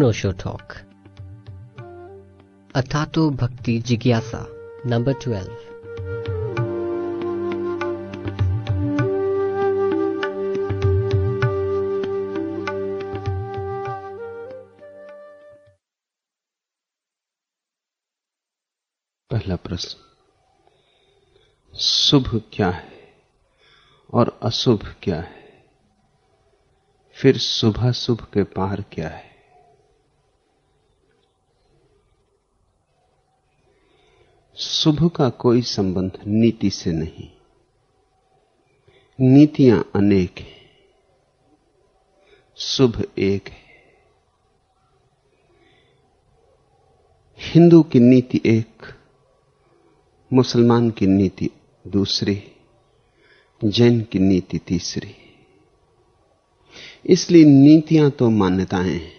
No show talk अथातो भक्ति जिज्ञासा number twelve पहला प्रश्न। शुभ क्या है और अशुभ क्या है? फिर सुबह शुभ के पार क्या है? शुभ का कोई संबंध नीति से नहीं। नीतियाँ अनेक हैं। शुभ एक है। हिंदू की नीति एक, मुसलमान की नीति दूसरी, जैन की नीति तीसरी। इसलिए नीतियाँ तो मान्यताएँ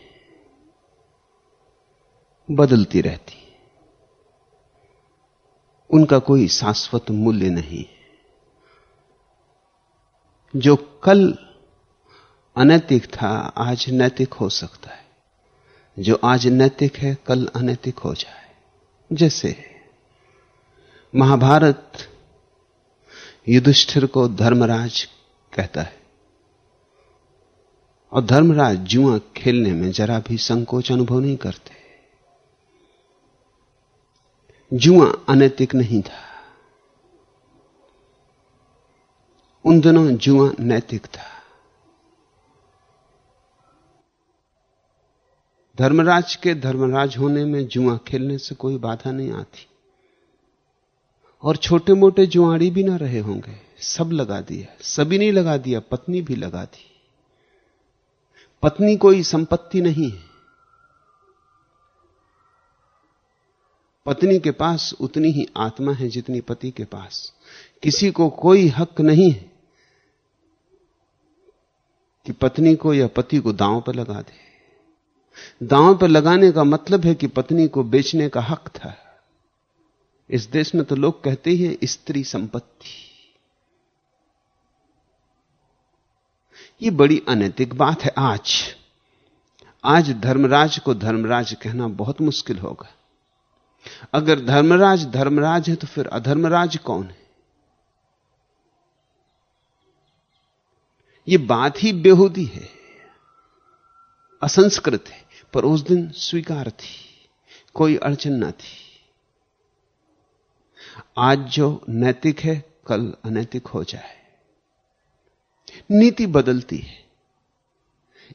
बदलती रहती उनका कोई शाश्वत मूल्य नहीं जो कल अनैतिक था, आज नैतिक हो सकता है। जो आज नैतिक है, कल अनैतिक हो जाए। जैसे महाभारत युधिष्ठिर को धर्मराज कहता है। और धर्मराज जुआ खेलने में जरा भी संकोच अनुभव नहीं करते। जुआ अनैतिक नहीं था। उन दिनों जुआ नैतिक था। धर्मराज के धर्मराज होने में जुआ खेलने से कोई बाधा नहीं आती। और छोटे मोटे जुआड़ी भी ना रहे होंगे। सब लगा दिया। सभी नहीं लगा दिया, पत्नी भी लगा दी। पत्नी कोई संपत्ति नहीं है। पत्नी के पास उतनी ही आत्मा है जितनी पति के पास। किसी को कोई हक नहीं है कि पत्नी को या पति को दांव पर लगा दे। दांव पर लगाने का मतलब है कि पत्नी को बेचने का हक था। इस देश में तो लोग कहते ही स्त्री संपत्ति। ये बड़ी अनैतिक बात है आज। आज धर्मराज को धर्मराज कहना बहुत मुश्किल होगा। अगर धर्मराज धर्मराज है तो फिर अधर्मराज कौन है? यह बात ही बेहूदी है। असंस्कृत है, पर उस दिन स्वीकार थी। कोई अड़चन ना थी। आज जो नैतिक है, कल अनैतिक हो जाए। नीति बदलती है।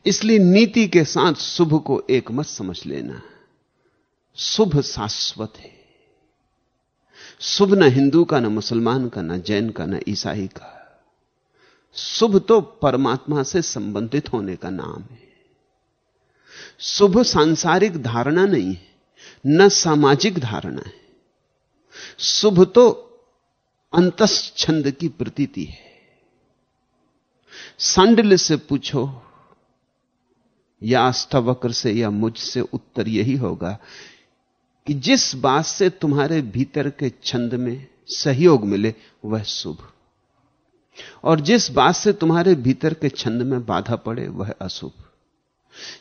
इसलिए नीति के साथ शुभ को एक मत समझ लेना। शुभ शाश्वत है। शुभ न हिंदू का, न मुसलमान का, न जैन का, न ईसाई का। शुभ तो परमात्मा से संबंधित होने का नाम है। शुभ सांसारिक धारणा नहीं है, न सामाजिक धारणा है। शुभ तो अंतस छंद की प्रतीति है। सांडल से पूछो, या अष्टावक्र से या मुझसे उत्तर यही होगा कि जिस बात से तुम्हारे भीतर के छंद में सहयोग मिले, वह शुभ। और जिस बात से तुम्हारे भीतर के छंद में बाधा पड़े, वह अशुभ।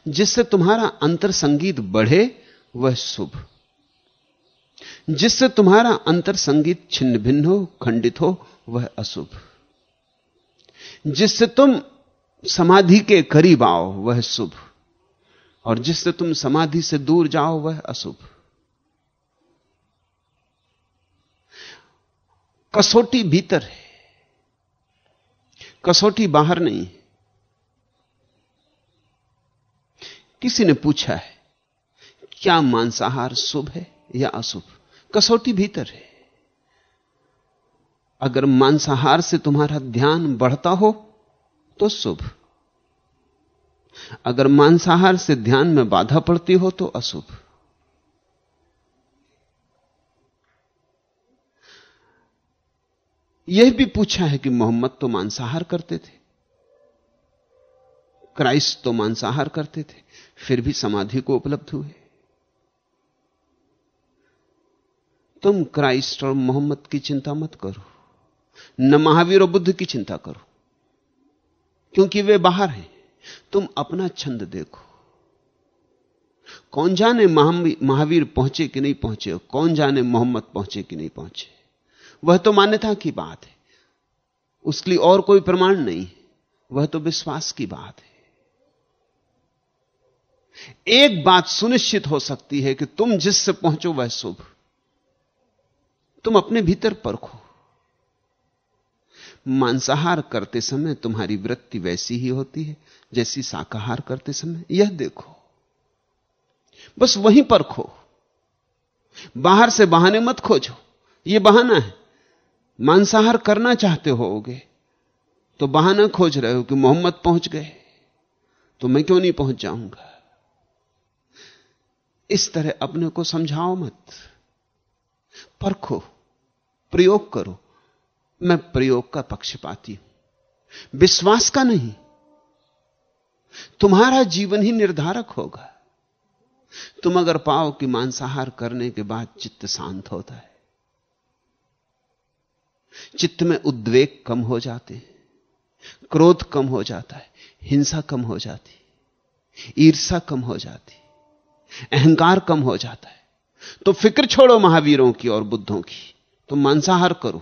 जिससे तुम्हारा अंतर संगीत बढ़े, वह शुभ। जिससे तुम्हारा अंतर संगीत छिन्न भिन्न हो, खंडित हो, वह अशुभ। जिससे तुम समाधि के करीब आओ, वह शुभ। और जिससे तुम समाधि से दूर जाओ, वह अशुभ। कसौटी भीतर है। कसौटी बाहर नहीं किसी ने पूछा है, क्या मांसाहार शुभ है या अशुभ? कसौटी भीतर है। अगर मांसाहार से तुम्हारा ध्यान बढ़ता हो तो शुभ। अगर मांसाहार से ध्यान में बाधा पड़ती हो तो अशुभ। यह भी पूछा है कि मोहम्मद तो मांसाहार करते थे, क्राइस्ट तो मांसाहार करते थे, फिर भी समाधि को उपलब्ध हुए। तुम क्राइस्ट और मोहम्मद की चिंता मत करो, न महावीर और बुद्ध की चिंता करो, क्योंकि वे बाहर हैं। तुम अपना छंद देखो। कौन जाने महावीर पहुँचे कि नहीं पहुँचे कौन जाने मोहम्मद पहुँचे कि नहीं पहुँचे? वह तो मान्यता की बात है। उसके लिए और कोई प्रमाण नहीं वह तो विश्वास की बात है। एक बात सुनिश्चित हो सकती है कि तुम जिससे पहुंचो वह शुभ। तुम अपने भीतर परखो। मांसाहार करते समय तुम्हारी वृत्ति वैसी ही होती है, जैसी शाकाहार करते समय। यह देखो। बस वहीं परखो। बाहर से बहाने मत खोजो। यह बहाना है। मांसाहार करना चाहते होगे तो बहाना खोज रहे हो कि मोहम्मद पहुँच गए तो मैं क्यों नहीं पहुँच जाऊँगा? इस तरह अपने को समझाओ मत। परखो, प्रयोग करो। मैं प्रयोग का पक्षपाती हूँ। विश्वास का नहीं। तुम्हारा जीवन ही निर्धारक होगा। तुम अगर पाओ कि मांसाहार करने के बाद चित्त शांत होता है। चित्त में उद्वेग कम हो जाते हैं, क्रोध कम हो जाता है, हिंसा कम हो जाती ईर्षा कम हो जाती अहंकार कम हो जाता है। तो फ़िक्र छोड़ो महावीरों की और बुद्धों की, तुम मांसाहार करो।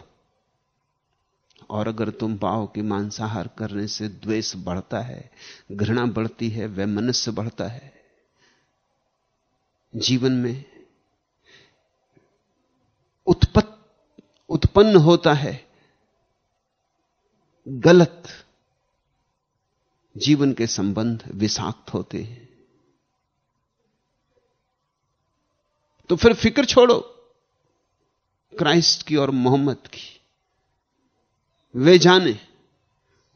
और अगर तुम पाओ कि मांसाहार करने से द्वेष बढ़ता है, घृणा बढ़ती है, वह मनुष्य बढ़ता है, जीवन में उत्पत्त उत्पन्न होता है। गलत जीवन के संबंध विषाक्त होते हैं। तो फिर फ़िक्र छोड़ो, क्राइस्ट की और मोहम्मद की। वे जाने,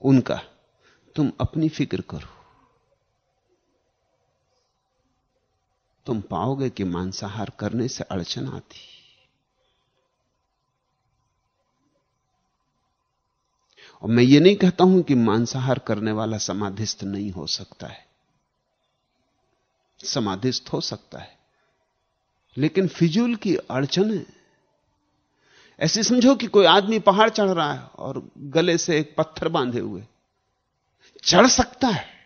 उनका, तुम अपनी फ़िक्र करो। तुम पाओगे कि मांसाहार करने से अड़चन आती और मैं ये नहीं कहता हूँ कि मांसाहार करने वाला समाधिस्थ नहीं हो सकता है। समाधिस्थ हो सकता है। लेकिन फिजूल की अड़चन है। ऐसे समझो कि कोई आदमी पहाड़ चढ़ रहा है और गले से एक पत्थर बांधे हुए। चढ़ सकता है।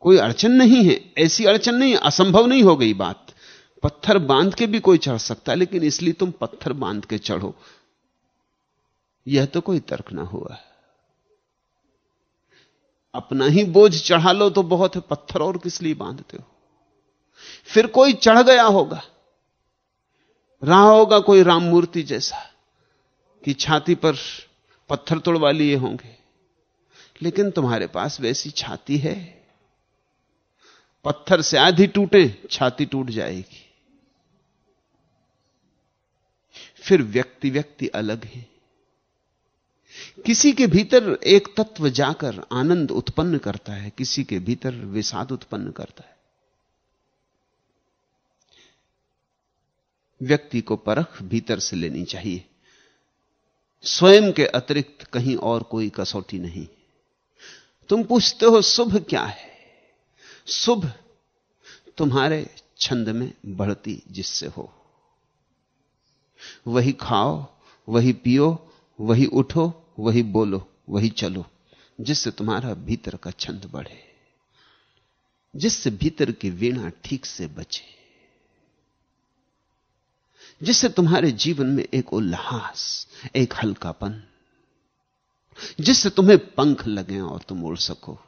कोई अड़चन नहीं है। ऐसी अड़चन नहीं, असंभव नहीं हो गई बात। पत्थर बाँध के भी कोई चढ़ सकता है, लेकिन इसलिए तुम पत्थर बाँध के चढ़ो। यह तो कोई तर्क ना हुआ अपना ही बोझ चढ़ा लो तो बहुत है, पत्थर और किस लिए बांधते हो? फिर कोई चढ़ गया होगा, रहा होगा कोई राम मूर्ति जैसा कि छाती पर पत्थर तोड़वा लिए होंगे। लेकिन तुम्हारे पास वैसी छाती है, पत्थर से आधी टूटे, छाती टूट जाएगी। फिर व्यक्ति व्यक्ति अलग है। किसी के भीतर एक तत्व जाकर आनंद उत्पन्न करता है, किसी के भीतर विषाद उत्पन्न करता है। व्यक्ति को परख भीतर से लेनी चाहिए। स्वयं के अतिरिक्त कहीं और कोई कसौटी नहीं। तुम पूछते हो, शुभ क्या है? शुभ तुम्हारे छंद में बढ़ती जिससे हो। वही खाओ, वही पियो, वही उठो वही बोलो, वही चलो, जिससे तुम्हारा भीतर का छंद बढ़े, जिससे भीतर की वीणा ठीक से बचे, जिससे तुम्हारे जीवन में एक उल्लास, एक हल्कापन, जिससे तुम्हें पंख लगे और तुम उड़ सको।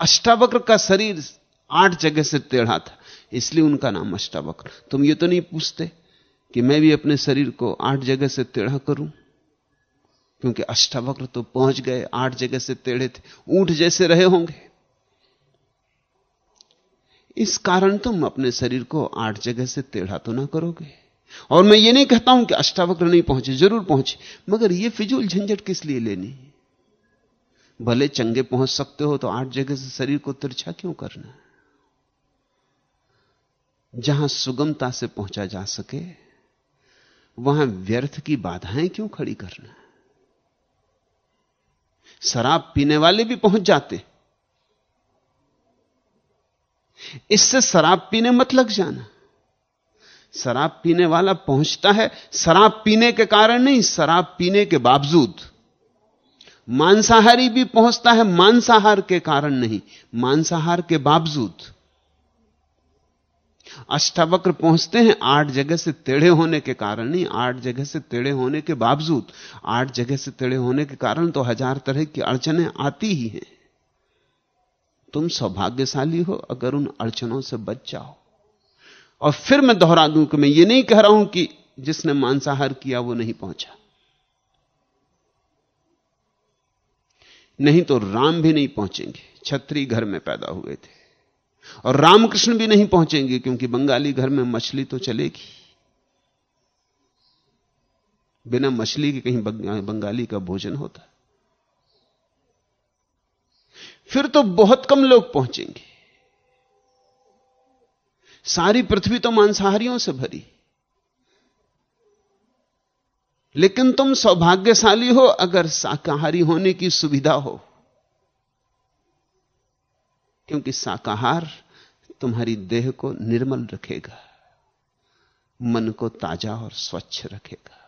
अष्टावक्र का शरीर आठ जगह से टेढ़ा था, इसलिए उनका नाम अष्टावक्र। तुम ये तो नहीं पूछते? कि मैं भी अपने शरीर को आठ जगह से टेढ़ा करूँ? क्योंकि अष्टावक्र तो पहुँच गए, आठ जगह से टेढ़े थे। ऊँट जैसे रहे होंगे। इस कारण तुम अपने शरीर को आठ जगह से टेढ़ा तो ना करोगे। और मैं ये नहीं कहता हूँ कि अष्टावक्र नहीं पहुँचे, ज़रूर पहुँचे, मगर ये फिजूल झंझट किस लिए लेनी भले चंगे पहुँच सकते हो तो आठ जगह से शरीर को तिरछा क्यों करना? जहाँ सुगमता से पहुँचा जा सके वहाँ व्यर्थ की बाधाएँ क्यों खड़ी करना शराब पीने वाले भी पहुँच जाते। इससे शराब पीने मत लग जाना। शराब पीने वाला पहुँचता है, शराब पीने के कारण नहीं, शराब पीने के बावजूद। मांसाहारी भी पहुँचता है, मांसाहार के कारण नहीं, मांसाहार के बावजूद। अष्टावक्र पहुँचते हैं, आठ जगह से टेढ़े होने के कारण नहीं, आठ जगह से टेढ़े होने के बावजूद, आठ जगह से टेढ़े होने के कारण तो हज़ार तरह की अड़चने आती ही हैं। तुम सौभाग्यशाली हो अगर उन अड़चनों से बच जाओ। और फिर मैं दोहरा दूँ कि मैं ये नहीं कह रहा हूँ कि जिसने मांसाहार किया वो नहीं पहुँचा। नहीं तो राम भी नहीं पहुँचेंगे, छत्री घर में पैदा हुए थे। और रामकृष्ण भी नहीं पहुँचेंगे क्योंकि बंगाली घर में मछली तो चलेगी। बिना मछली के कहीं बंगाली का भोजन होता। फिर तो बहुत कम लोग पहुँचेंगे। सारी पृथ्वी तो मांसाहारियों से भरी। लेकिन तुम सौभाग्यशाली हो अगर शाकाहारी होने की सुविधा हो। क्योंकि शाकाहार तुम्हारी देह को निर्मल रखेगा, मन को ताज़ा और स्वच्छ रखेगा।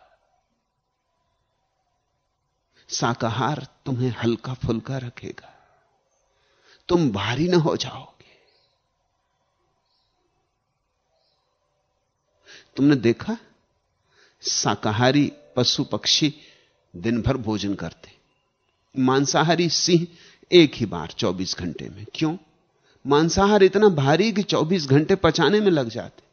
शाकाहार तुम्हें हल्का फुल्का रखेगा। तुम भारी ना हो जाओगे। तुमने देखा? शाकाहारी पशु पक्षी दिन भर भोजन करते। मांसाहारी सिंह एक ही बार 24 घंटे में। क्यों? मांसाहार इतना भारी कि 24 घंटे पचाने में लग जाते।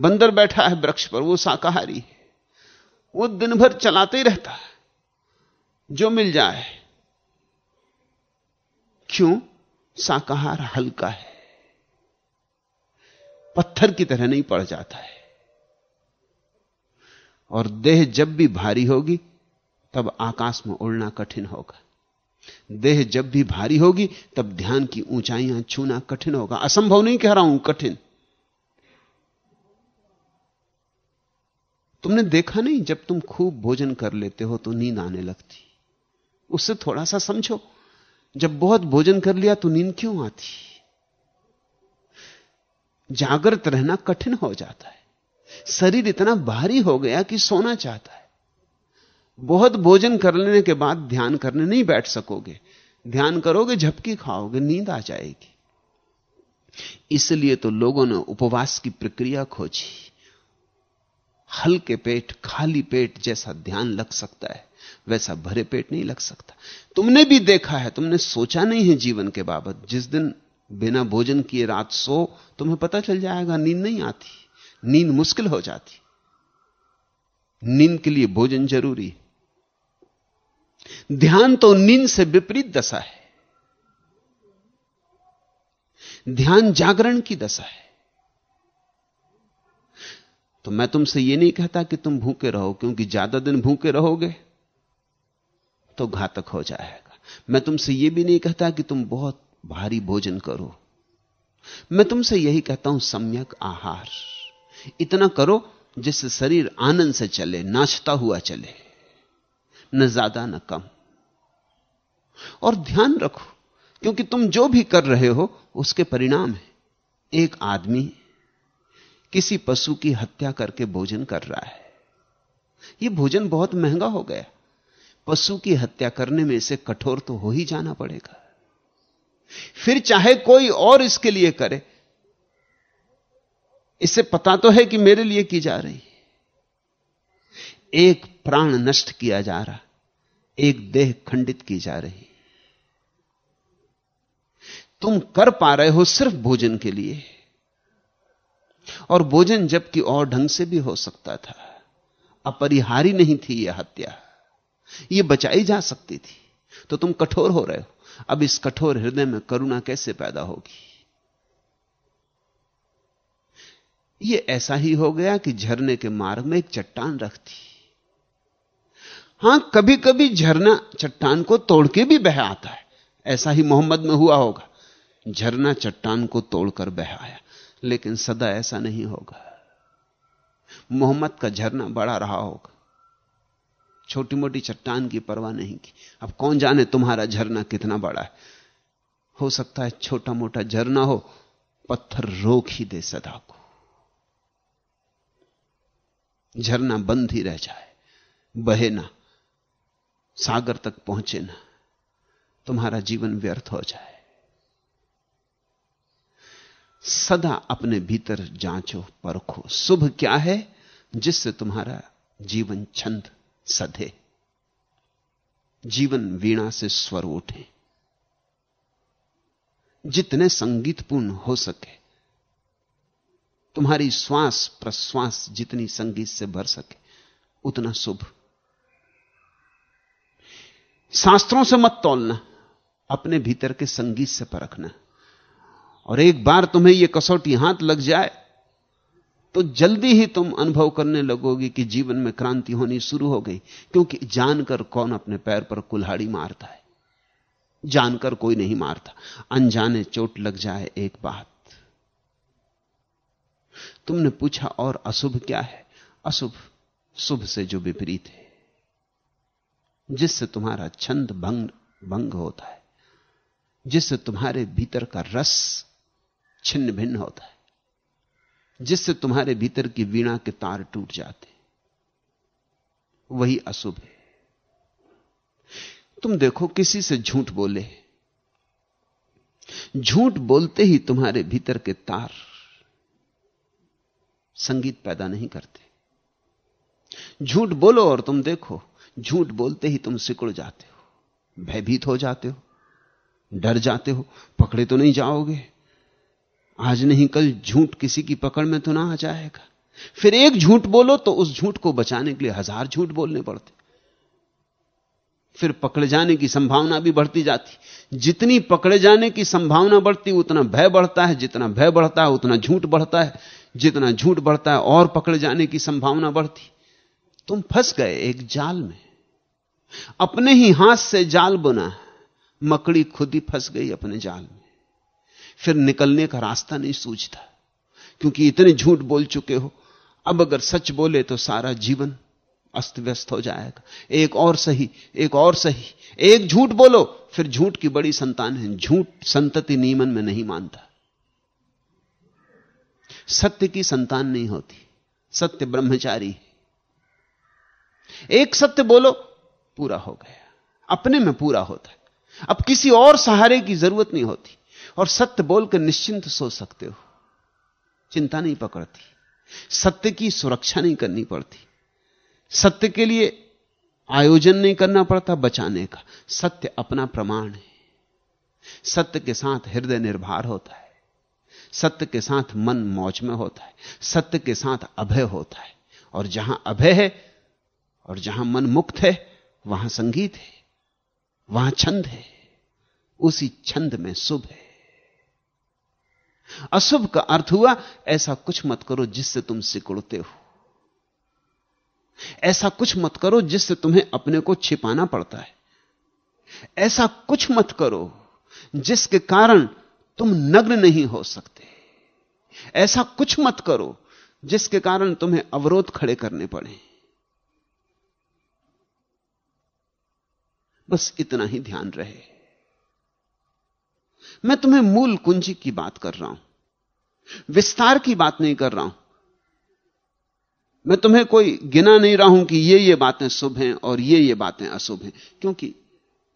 बंदर बैठा है वृक्ष पर, वो शाकाहारी है। वो दिन भर चलाते ही रहता है। जो मिल जाए। क्यों? शाकाहार हल्का है। पत्थर की तरह नहीं पड़ जाता है। और देह जब भी भारी होगी, तब आकाश में उड़ना कठिन होगा। देह जब भी भारी होगी, तब ध्यान की ऊंचाइयाँ छूना कठिन होगा। असंभव नहीं कह रहा हूँ, कठिन। तुमने देखा नहीं, जब तुम खूब भोजन कर लेते हो तो नींद आने लगती। उससे थोड़ा सा समझो, जब बहुत भोजन कर लिया तो नींद क्यों आती? जागृत रहना कठिन हो जाता है। शरीर इतना भारी हो गया कि सोना चाहता है। बहुत भोजन कर लेने के बाद ध्यान करने नहीं बैठ सकोगे। ध्यान करोगे, झपकी खाओगे, नींद आ जाएगी। इसलिए तो लोगों ने उपवास की प्रक्रिया खोजी। हल्के पेट, खाली पेट जैसा ध्यान लग सकता है, वैसा भरे पेट नहीं लग सकता। तुमने भी देखा है, तुमने सोचा नहीं है जीवन के बाबत। जिस दिन बिना भोजन किए रात सो, तुम्हें पता चल जाएगा, नींद नहीं आती। नींद मुश्किल हो जाती। नींद के लिए भोजन ज़रूरी ध्यान तो नींद से विपरीत दशा है। ध्यान जागरण की दशा है। तो मैं तुमसे यह नहीं कहता कि तुम भूखे रहो, क्योंकि ज़्यादा दिन भूखे रहोगे तो घातक हो जाएगा। मैं तुमसे यह भी नहीं कहता कि तुम बहुत भारी भोजन करो। मैं तुमसे यही कहता हूँ, सम्यक आहार। इतना करो जिससे शरीर आनंद से चले, नाचता हुआ चले। न ज़्यादा न कम। और ध्यान रखो, क्योंकि तुम जो भी कर रहे हो, उसके परिणाम है। एक आदमी किसी पशु की हत्या करके भोजन कर रहा है। यह भोजन बहुत महँगा हो गया। पशु की हत्या करने में इसे कठोर तो हो ही जाना पड़ेगा। फिर चाहे कोई और इसके लिए करे, इसे पता तो है कि मेरे लिए की जा रही एक प्राण नष्ट किया जा रहा एक देह खंडित की जा रही तुम कर पा रहे हो सिर्फ़ भोजन के लिए। और भोजन जबकि और ढंग से भी हो सकता था। अपरिहारी नहीं थी यह हत्या। यह बचाई जा सकती थी। तो तुम कठोर हो रहे हो। अब इस कठोर हृदय में करुणा कैसे पैदा होगी? यह ऐसा ही हो गया कि झरने के मार्ग में एक चट्टान रखती हाँ कभी कभी झरना चट्टान को तोड़ के भी बह आता है। ऐसा ही मोहम्मद में हुआ होगा। झरना चट्टान को तोड़कर बह आया, लेकिन सदा ऐसा नहीं होगा। मोहम्मद का झरना बड़ा रहा होगा। छोटी मोटी चट्टान की परवाह नहीं की। अब कौन जाने तुम्हारा झरना कितना बड़ा है? हो सकता है छोटा मोटा झरना हो, पत्थर रोक ही दे सदा को। झरना बंद ही रह जाए, बहे ना। सागर तक पहुँचे ना, तुम्हारा जीवन व्यर्थ हो जाए। सदा अपने भीतर जांचो, परखो, शुभ क्या है जिससे तुम्हारा जीवन छंद सधे। जीवन वीणा से स्वर उठे। जितने संगीतपूर्ण हो सके, तुम्हारी श्वास प्रश्वास जितनी संगीत से भर सके, उतना शुभ। शास्त्रों से मत तोलना, अपने भीतर के संगीत से परखना। और एक बार तुम्हें यह कसौटी हाथ लग जाए तो जल्दी ही तुम अनुभव करने लगोगे कि जीवन में क्रांति होनी शुरू हो गई, क्योंकि जानकर कौन अपने पैर पर कुल्हाड़ी मारता है? जानकर कोई नहीं मारता। अनजाने चोट लग जाए एक बात। तुमने पूछा और अशुभ क्या है? अशुभ, शुभ से जो विपरीत है। जिससे तुम्हारा छंद भंग भंग होता है। जिससे तुम्हारे भीतर का रस छिन्न भिन्न होता है। जिससे तुम्हारे भीतर की वीणा के तार टूट जाते वही अशुभ है। तुम देखो किसी से झूठ बोले। झूठ बोलते ही तुम्हारे भीतर के तार संगीत पैदा नहीं करते। झूठ बोलो और तुम देखो। झूठ बोलते ही तुम सिकुड़ जाते हो, भयभीत हो जाते हो, डर जाते हो, पकड़े तो नहीं जाओगे। आज नहीं, कल झूठ किसी की पकड़ में तो ना आ जाएगा। फिर एक झूठ बोलो तो उस झूठ को बचाने के लिए हज़ार झूठ बोलने पड़ते। फिर पकड़े जाने की संभावना भी बढ़ती जाती। जितनी पकड़े जाने की संभावना बढ़ती, उतना भय बढ़ता है। जितना भय बढ़ता है, उतना झूठ बढ़ता है। जितना झूठ बढ़ता है, और पकड़े जाने की संभावना बढ़ती। तुम फंस गए एक जाल में। अपने ही हाथ से जाल बुना मकड़ी खुद ही फंस गई अपने जाल में। फिर निकलने का रास्ता नहीं सूझता, क्योंकि इतने झूठ बोल चुके हो। अब अगर सच बोले तो सारा जीवन अस्त व्यस्त हो जाएगा। एक और सही, एक और सही। एक झूठ बोलो, फिर झूठ की बड़ी संतान है। झूठ संतति नियमन में नहीं मानता। सत्य की संतान नहीं होती। सत्य ब्रह्मचारी एक सत्य बोलो पूरा हो गया। अपने में पूरा होता है। अब किसी और सहारे की ज़रूरत नहीं होती। और सत्य बोलकर निश्चिंत सो सकते हो। चिंता नहीं पकड़ती। सत्य की सुरक्षा नहीं करनी पड़ती। सत्य के लिए आयोजन नहीं करना पड़ता बचाने का। सत्य अपना प्रमाण है। सत्य के साथ हृदय निर्भर होता है। सत्य के साथ मन मौज में होता है। सत्य के साथ अभय होता है। और जहाँ अभय है और जहाँ मन मुक्त है वहाँ संगीत है, वहाँ छंद है, उसी छंद में शुभ है। अशुभ का अर्थ हुआ, ऐसा कुछ मत करो जिससे तुम सिकुड़ते हो। ऐसा कुछ मत करो जिससे तुम्हें अपने को छिपाना पड़ता है। ऐसा कुछ मत करो जिसके कारण तुम नग्न नहीं हो सकते। ऐसा कुछ मत करो जिसके कारण तुम्हें अवरोध खड़े करने पड़े। बस इतना ही ध्यान रहे। मैं तुम्हें मूल कुंजी की बात कर रहा हूँ। विस्तार की बात नहीं कर रहा हूँ। मैं तुम्हें कोई गिना नहीं रहा हूँ कि ये ये बातें शुभ हैं और ये ये बातें अशुभ हैं, क्योंकि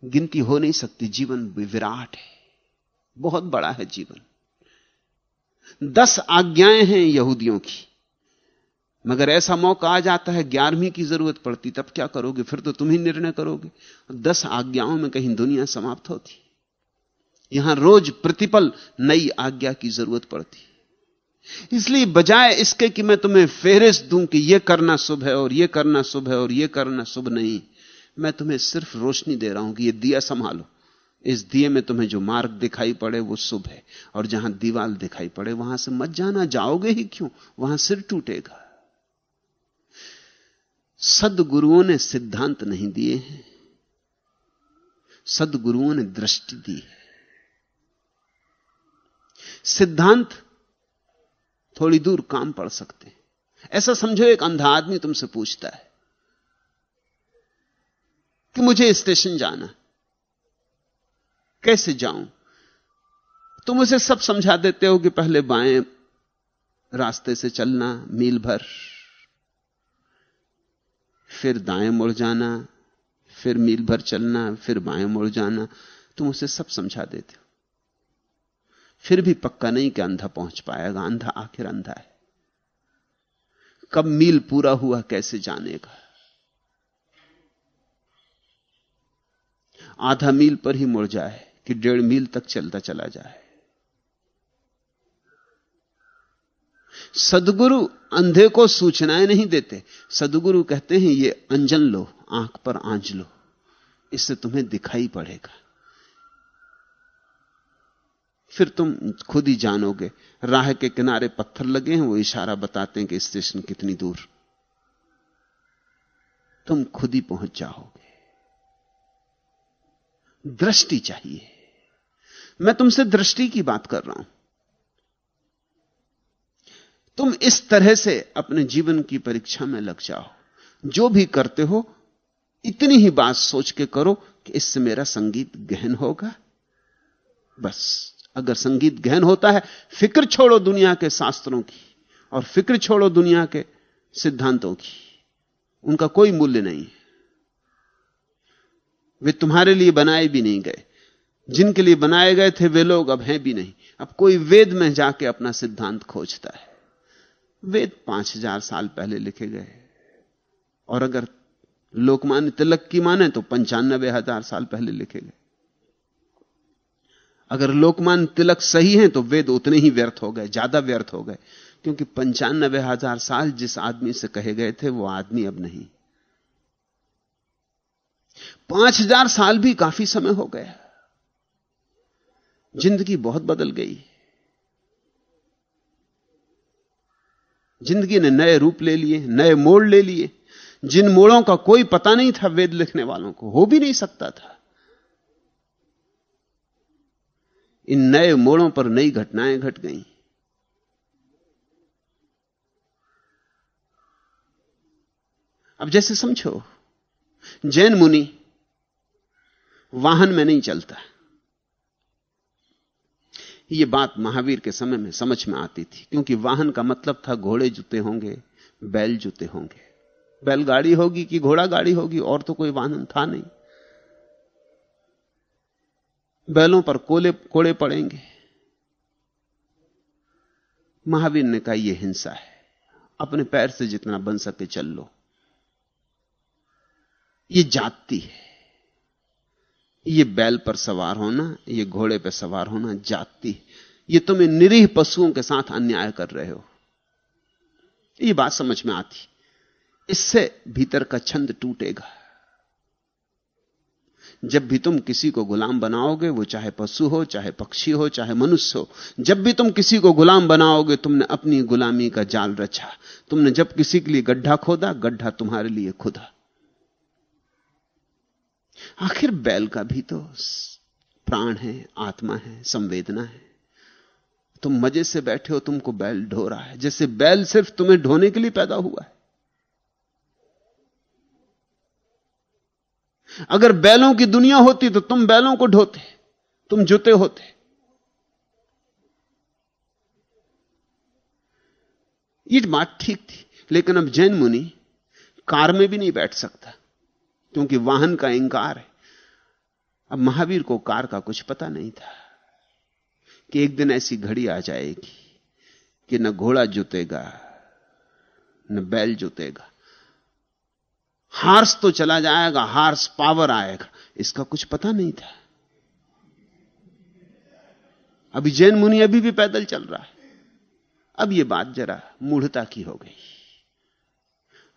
गिनती हो नहीं सकती। जीवन विराट है। बहुत बड़ा है जीवन। दस आज्ञाएँ हैं यहूदियों की। मगर ऐसा मौका आ जाता है, ग्यारहवीं की ज़रूरत पड़ती, तब क्या करोगे? फिर तो तुम ही निर्णय करोगे। दस आज्ञाओं में कहीं दुनिया समाप्त होती। यहाँ रोज प्रतिपल नई आज्ञा की ज़रूरत पड़ती। इसलिए बजाय इसके कि मैं तुम्हें फेरिस्त दूँ कि यह करना शुभ है और यह करना शुभ है और यह करना शुभ नहीं, मैं तुम्हें सिर्फ़ रोशनी दे रहा हूँ कि यह दिया संभालो। इस दिए में तुम्हें जो मार्ग दिखाई पड़े वो शुभ है, और जहाँ दीवाल दिखाई पड़े, वहाँ से मत जाना, जाओगे ही क्यों? वहाँ सिर टूटेगा। सदगुरुओं ने सिद्धांत नहीं दिए हैं। सदगुरुओं ने दृष्टि दी है। सिद्धांत थोड़ी दूर काम पड़ सकते हैं। ऐसा समझो, एक अंधा आदमी तुमसे पूछता है कि मुझे स्टेशन जाना कैसे जाऊँ? तुम उसे सब समझा देते हो कि पहले बाएँ रास्ते से चलना, मील भर। फिर दाएँ मुड़ जाना, फिर मील भर चलना, फिर बाएँ मुड़ जाना, तुम उसे सब समझा देते हो। फिर भी पक्का नहीं कि अंधा पहुँच पाएगा, अंधा आखिर अंधा है। कब मील पूरा हुआ, कैसे जानेगा? आधा मील पर ही मुड़ जाए, कि डेढ़ मील तक चलता चला जाए। सदगुरु अंधे को सूचनाएँ नहीं देते। सदगुरु कहते हैं, ये अंजन लो, आँख पर आँच लो। इससे तुम्हें दिखाई पड़ेगा। फिर तुम खुद ही जानोगे। राह के किनारे पत्थर लगे हैं, वो इशारा बताते हैं कि स्टेशन कितनी दूर। तुम खुद ही पहुँच जाओगे। दृष्टि चाहिए। मैं तुमसे दृष्टि की बात कर रहा हूँ। तुम इस तरह से अपने जीवन की परीक्षा में लग जाओ। जो भी करते हो, इतनी ही बात सोच के करो कि इससे मेरा संगीत गहन होगा। बस, अगर संगीत गहन होता है, फ़िक्र छोड़ो दुनिया के शास्त्रों की, और फ़िक्र छोड़ो दुनिया के सिद्धांतों की। उनका कोई मूल्य नहीं है। वे तुम्हारे लिए बनाए भी नहीं गए। जिनके लिए बनाए गए थे, वे लोग अब हैं भी नहीं। अब कोई वेद में जाके अपना सिद्धांत खोजता है। वेद पाँच हज़ार साल पहले लिखे गए। और अगर लोकमान्य तिलक की माने तो पंचानबे हज़ार साल पहले लिखे गए। अगर लोकमान तिलक सही है तो वेद उतने ही व्यर्थ हो गए, ज़्यादा व्यर्थ हो गए। क्योंकि पंचानबे हज़ार साल जिस आदमी से कहे गए थे, वो आदमी अब नहीं। पाँच हज़ार साल भी काफ़ी समय हो गया। ज़िंदगी बहुत बदल गई। ज़िंदगी ने नए रूप ले लिए, नए मोड़ ले लिए। जिन मोड़ों का कोई पता नहीं था वेद लिखने वालों को, हो भी नहीं सकता था। इन नए मोड़ों पर नई घटनाएँ घट गईं। अब जैसे समझो, जैन मुनि, वाहन में नहीं चलता। यह बात महावीर के समय में समझ में आती थी, क्योंकि वाहन का मतलब था घोड़े जूते होंगे, बैल जूते होंगे। बैलगाड़ी होगी कि घोड़ा गाड़ी होगी, और तो कोई वाहन था नहीं। बैलों पर कोले, कोड़े पड़ेंगे। महावीर ने कहा यह हिंसा है। अपने पैर से जितना बन सके चल लो। ये जाति है। ये बैल पर सवार होना, ये घोड़े पर सवार होना जाति ये तुम्हें निरीह पशुओं के साथ अन्याय कर रहे हो। ये बात समझ में आती। इससे भीतर का छंद टूटेगा। जब भी तुम किसी को गुलाम बनाओगे, वो चाहे पशु हो, चाहे पक्षी हो, चाहे मनुष्य हो, जब भी तुम किसी को गुलाम बनाओगे, तुमने अपनी गुलामी का जाल रचा। तुमने जब किसी के लिए गड्ढा खोदा, गड्ढा तुम्हारे लिए खुदा। आखिर बैल का भी तो प्राण है, आत्मा है, संवेदना है। तुम मज़े से बैठे हो, तुमको बैल ढो रहा है। जैसे बैल सिर्फ़ तुम्हें ढोने के लिए पैदा हुआ है। अगर बैलों की दुनिया होती तो तुम बैलों को ढोते, तुम जुते होते। ये बात ठीक थी, लेकिन अब जैन मुनि कार में भी नहीं बैठ सकता। क्योंकि वाहन का इंकार है। अब महावीर को कार का कुछ पता नहीं था कि एक दिन ऐसी घड़ी आ जाएगी कि न घोड़ा जुतेगा, न बैल जुतेगा। हार्स तो चला जाएगा, हार्स पावर आएगा, इसका कुछ पता नहीं था। अभी जैन मुनि अभी भी पैदल चल रहा है। अब यह बात जरा मूढ़ता की हो गई।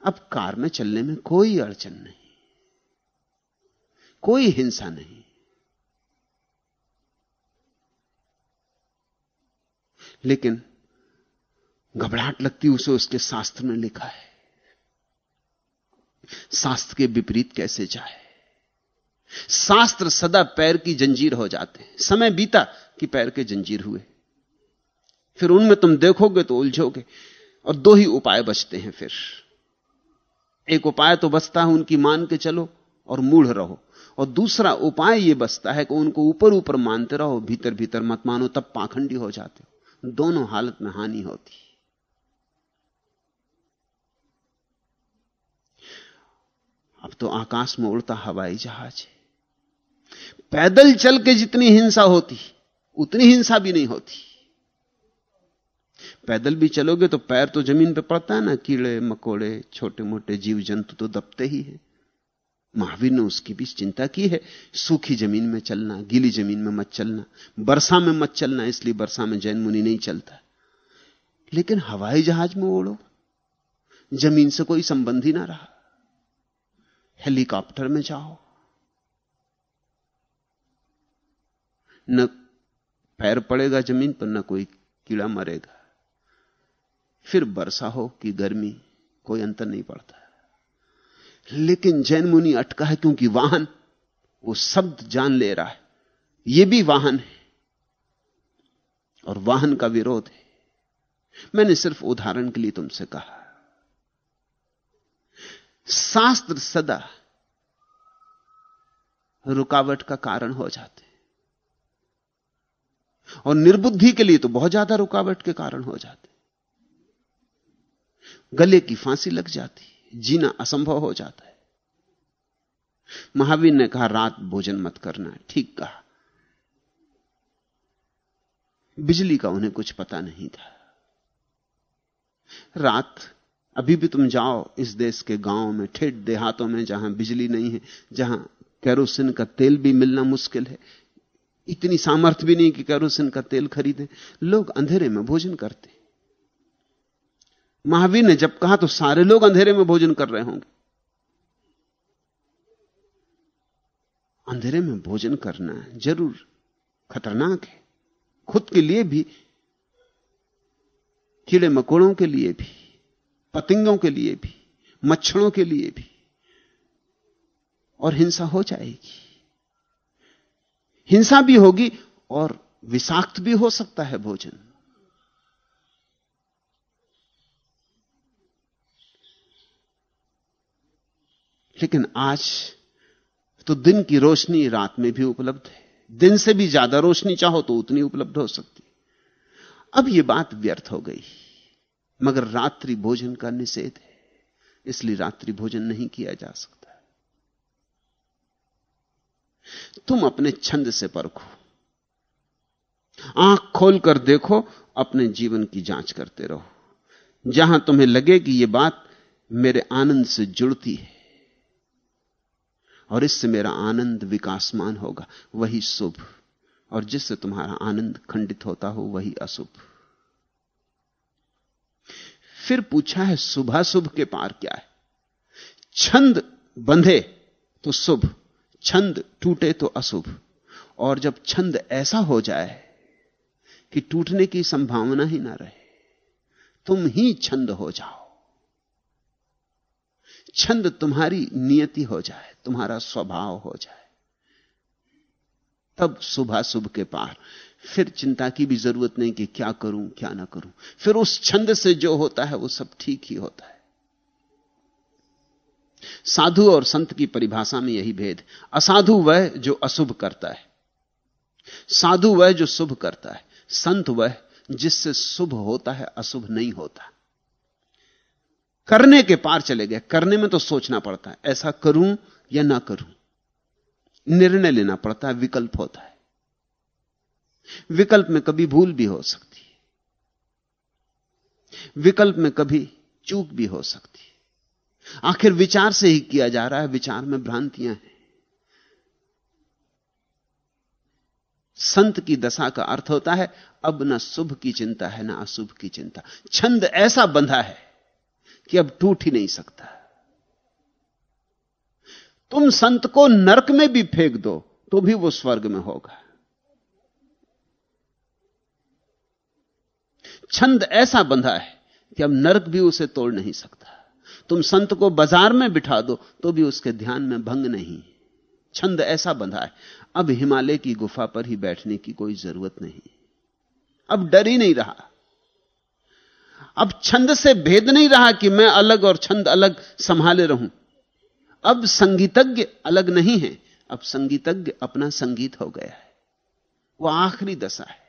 अब कार में चलने में कोई अड़चन नहीं। कोई हिंसा नहीं। लेकिन घबराहट लगती उसे उसके शास्त्र में लिखा है। शास्त्र के विपरीत कैसे जाए? शास्त्र सदा पैर की जंजीर हो जाते हैं। समय बीता कि पैर के जंजीर हुए। फिर उनमें तुम देखोगे तो उलझोगे और दो ही उपाय बचते हैं फिर। एक उपाय तो बचता है उनकी मान के चलो और मूढ़ रहो। और दूसरा उपाय यह बचता है कि उनको ऊपर ऊपर मानते रहो, भीतर भीतर मत मानो, तब पाखंडी हो जाते हो। दोनों हालत में हानि होती। अब तो आकाश में उड़ता हवाई जहाज़ है। पैदल चल के जितनी हिंसा होती, उतनी हिंसा भी नहीं होती। पैदल भी चलोगे तो पैर तो ज़मीन पे पड़ता है ना, कीड़े, मकोड़े छोटे मोटे जीव जंतु तो दबते ही है। महावीर ने उसकी भी चिंता की है, सूखी ज़मीन में चलना, गीली ज़मीन में मत चलना वर्षा में मत चलना, इसलिए वर्षा में जैन मुनि नहीं चलता। लेकिन हवाई जहाज़ में ओढ़ो, ज़मीन से कोई संबंध ही ना रहा, हेलीकॉप्टर में जाओ। न पैर पड़ेगा ज़मीन पर, न कोई कीड़ा मरेगा। फिर वर्षा हो कि गर्मी, कोई अंतर नहीं पड़ता। लेकिन जैन मुनि अटका है क्योंकि वाहन, वो शब्द जान ले रहा है। ये भी वाहन है और वाहन का विरोध है। मैंने सिर्फ़ उदाहरण के लिए तुमसे कहा। शास्त्र सदा रुकावट का कारण हो जाते और निर्बुद्धि के लिए तो बहुत ज़्यादा रुकावट के कारण हो जाते गले की फांसी लग जाती जीना असंभव हो जाता है। महावीर ने कहा, रात भोजन मत करना ठीक कहा। बिजली का उन्हें कुछ पता नहीं था। रात, अभी भी तुम जाओ इस देश के गाँव में, ठेठ देहातों में जहाँ बिजली नहीं है, जहाँ कैरोसिन का तेल भी मिलना मुश्किल है। इतनी सामर्थ्य भी नहीं कि कैरोसिन का तेल खरीदे। लोग अंधेरे में भोजन करते महावीर ने जब कहा तो सारे लोग अंधेरे में भोजन कर रहे होंगे। अंधेरे में भोजन करना ज़रूर खतरनाक है। खुद के लिए भी कीड़े मकोड़ों के लिए भी, पतिंगों के लिए भी, मच्छरों के लिए भी, और हिंसा हो जाएगी। हिंसा भी होगी और विषाक्त भी हो सकता है भोजन। लेकिन आज तो दिन की रोशनी रात में भी उपलब्ध है। दिन से भी ज़्यादा रोशनी चाहो तो उतनी उपलब्ध हो सकती। अब यह बात व्यर्थ हो गई, मगर रात्रि भोजन का निषेध है, इसलिए रात्रि भोजन नहीं किया जा सकता। तुम अपने छंद से परखो, आँख खोलकर देखो, अपने जीवन की जाँच करते रहो। जहाँ तुम्हें लगे कि यह बात मेरे आनंद से जुड़ती है और इससे मेरा आनंद विकासमान होगा, वही शुभ। और जिससे तुम्हारा आनंद खंडित होता हो, वही अशुभ। फिर पूछा है, शुभाशुभ के पार क्या है? छंद बंधे तो शुभ, छंद टूटे तो अशुभ। और जब छंद ऐसा हो जाए कि टूटने की संभावना ही ना रहे, तुम ही छंद हो जाओ। छंद तुम्हारी नियति हो जाए, तुम्हारा स्वभाव हो जाए। तब सुबह शुभ के पार। फिर चिंता की भी ज़रूरत नहीं कि क्या करूँ, क्या ना करूँ। फिर उस छंद से जो होता है, वो सब ठीक ही होता है। साधु और संत की परिभाषा में यही भेद। असाधु वह जो अशुभ करता है। साधु वह जो शुभ करता है। संत वह जिससे शुभ होता है, अशुभ नहीं होता। करने के पार चले गए। करने में तो सोचना पड़ता है, ऐसा करूँ या ना करूँ। निर्णय लेना पड़ता है, विकल्प होता है। विकल्प में कभी भूल भी हो सकती है। विकल्प में कभी चूक भी हो सकती है। आखिर विचार से ही किया जा रहा है, विचार में भ्रांतियाँ हैं। संत की दशा का अर्थ होता है, अब ना शुभ की चिंता है, ना अशुभ की चिंता। छंद ऐसा बंधा है कि अब टूट ही नहीं सकता। तुम संत को नरक में भी फेंक दो तो भी वो स्वर्ग में होगा। छंद ऐसा बंधा है कि अब नरक भी उसे तोड़ नहीं सकता। तुम संत को बाज़ार में बिठा दो तो भी उसके ध्यान में भंग नहीं। छंद ऐसा बंधा है, अब हिमालय की गुफा पर ही बैठने की कोई ज़रूरत नहीं। अब डर ही नहीं रहा। अब छंद से भेद नहीं रहा कि मैं अलग और छंद अलग संभाले रहूँ। अब संगीतज्ञ अलग नहीं है, अब संगीतज्ञ अपना संगीत हो गया है। वह आखिरी दशा है।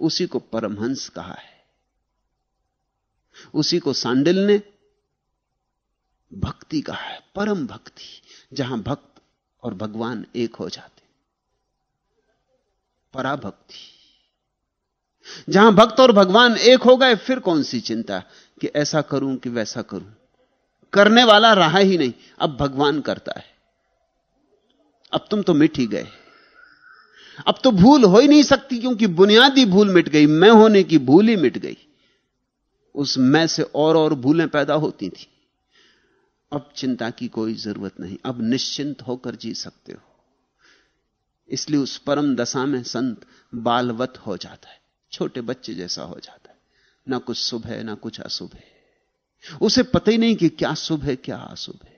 उसी को परमहंस कहा है। उसी को सांडिल ने भक्ति कहा है, परम भक्ति, जहाँ भक्त और भगवान एक हो जाते। पराभक्ति। जहाँ भक्त और भगवान एक हो गए, फिर कौन सी चिंता? कि ऐसा करूँ कि वैसा करूँ। करने वाला रहा ही नहीं, अब भगवान करता है। अब तुम तो मिट ही गए। अब तो भूल हो ही नहीं सकती, क्योंकि बुनियादी भूल मिट गई, मैं होने की भूल ही मिट गई। उस मैं से और और भूलें पैदा होती थी। अब चिंता की कोई ज़रूरत नहीं, अब निश्चिंत होकर जी सकते हो। इसलिए उस परम दशा में संत बालवत हो जाता है। छोटे बच्चे जैसा हो जाता है। ना कुछ शुभ है, ना कुछ अशुभ है। उसे पता ही नहीं कि क्या शुभ है, क्या अशुभ है।